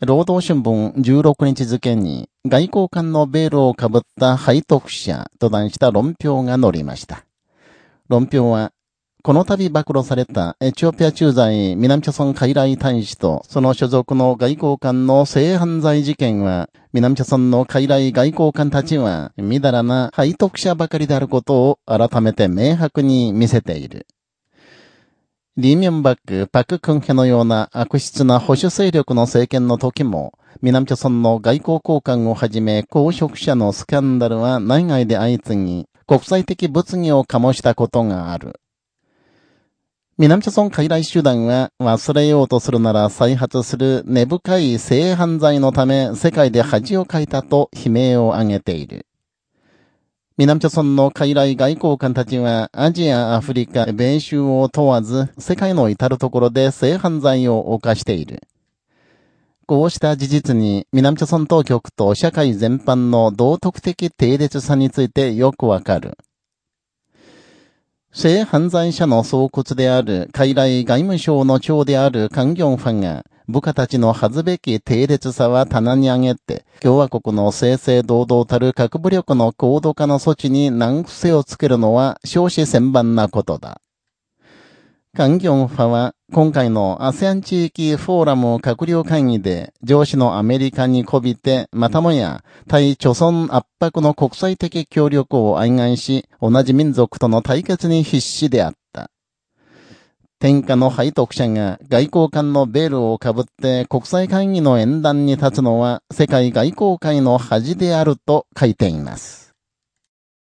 労働新聞16日付に外交官のベールをかぶった背徳者と題した論評が載りました。論評は、この度暴露されたエチオピア駐在南朝鮮海来大使とその所属の外交官の性犯罪事件は、南朝鮮の海来外交官たちは、みだらな背徳者ばかりであることを改めて明白に見せている。リーミョンバック、パク・クンヘのような悪質な保守勢力の政権の時も、南朝鮮の外交交換をはじめ公職者のスキャンダルは内外で相次ぎ、国際的物議を醸したことがある。南朝鮮海来集団は忘れようとするなら再発する根深い性犯罪のため世界で恥をかいたと悲鳴を上げている。南朝村の海来外交官たちは、アジア、アフリカ、米州を問わず、世界の至るところで性犯罪を犯している。こうした事実に、南朝村当局と社会全般の道徳的定列さについてよくわかる。性犯罪者の総骨である海来外務省の長であるカンギョンファンが、部下たちの恥ずべき低劣さは棚に上げて、共和国の正々堂々たる核武力の高度化の措置に難癖をつけるのは少子千万なことだ。環境派は、今回の ASEAN 地域フォーラム閣僚会議で、上司のアメリカにこびて、またもや、対貯村圧迫の国際的協力を愛願し、同じ民族との対決に必死であった。天下の背徳者が外交官のベールをかぶって国際会議の演壇に立つのは世界外交界の恥であると書いています。